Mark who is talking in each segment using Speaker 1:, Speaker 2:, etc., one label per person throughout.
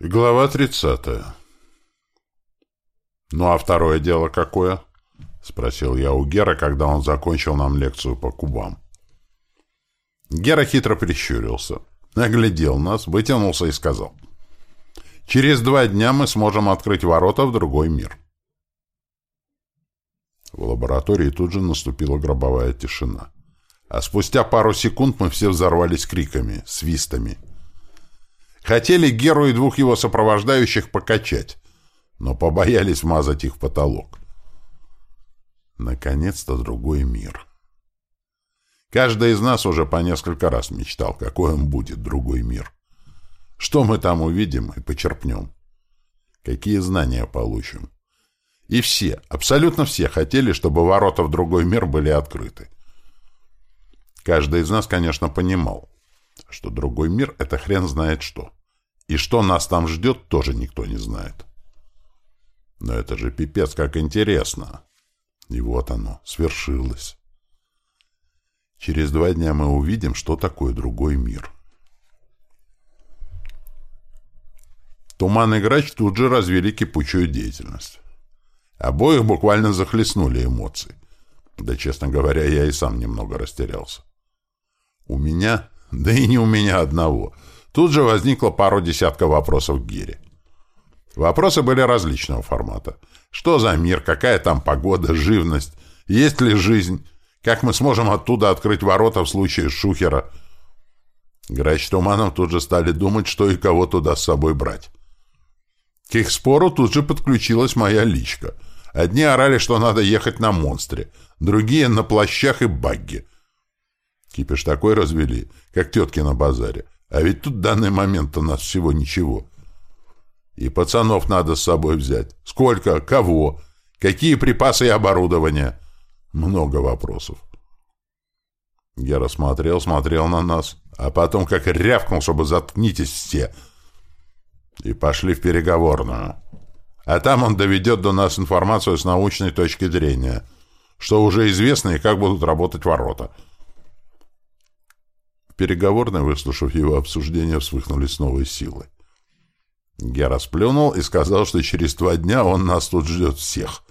Speaker 1: Глава 30. «Ну а второе дело какое?» — спросил я у Гера, когда он закончил нам лекцию по кубам. Гера хитро прищурился, наглядел нас, вытянулся и сказал. «Через два дня мы сможем открыть ворота в другой мир». В лаборатории тут же наступила гробовая тишина. А спустя пару секунд мы все взорвались криками, свистами — Хотели Геру и двух его сопровождающих покачать, но побоялись вмазать их в потолок. Наконец-то другой мир. Каждый из нас уже по несколько раз мечтал, какой он будет, другой мир. Что мы там увидим и почерпнем? Какие знания получим? И все, абсолютно все хотели, чтобы ворота в другой мир были открыты. Каждый из нас, конечно, понимал, что другой мир — это хрен знает что. И что нас там ждет, тоже никто не знает. Но это же пипец, как интересно. И вот оно, свершилось. Через два дня мы увидим, что такое другой мир. Туман и Грач тут же развили кипучую деятельность. Обоих буквально захлестнули эмоции. Да, честно говоря, я и сам немного растерялся. У меня, да и не у меня одного — Тут же возникло пару десятков вопросов к Гире. Вопросы были различного формата. Что за мир, какая там погода, живность, есть ли жизнь, как мы сможем оттуда открыть ворота в случае шухера. Грач с Туманом тут же стали думать, что и кого туда с собой брать. К их спору тут же подключилась моя личка. Одни орали, что надо ехать на монстре, другие — на плащах и багги. Кипиш такой развели, как тетки на базаре — а ведь тут в данный момент у нас всего ничего. И пацанов надо с собой взять. Сколько? Кого? Какие припасы и оборудование? Много вопросов. Гера смотрел, смотрел на нас, а потом как рявкнул, чтобы заткнитесь все. И пошли в переговорную. А там он доведет до нас информацию с научной точки зрения, что уже известно и как будут работать ворота. — переговорной, выслушав его обсуждение, вспыхнули с новой силой. Гера сплюнул и сказал, что через два дня он нас тут ждет всех.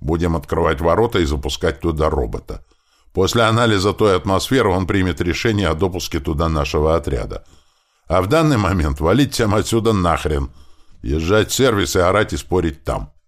Speaker 1: Будем открывать ворота и запускать туда робота. После анализа той атмосферы он примет решение о допуске туда нашего отряда. А в данный момент валить всем отсюда нахрен. Езжать в сервис и орать и спорить там.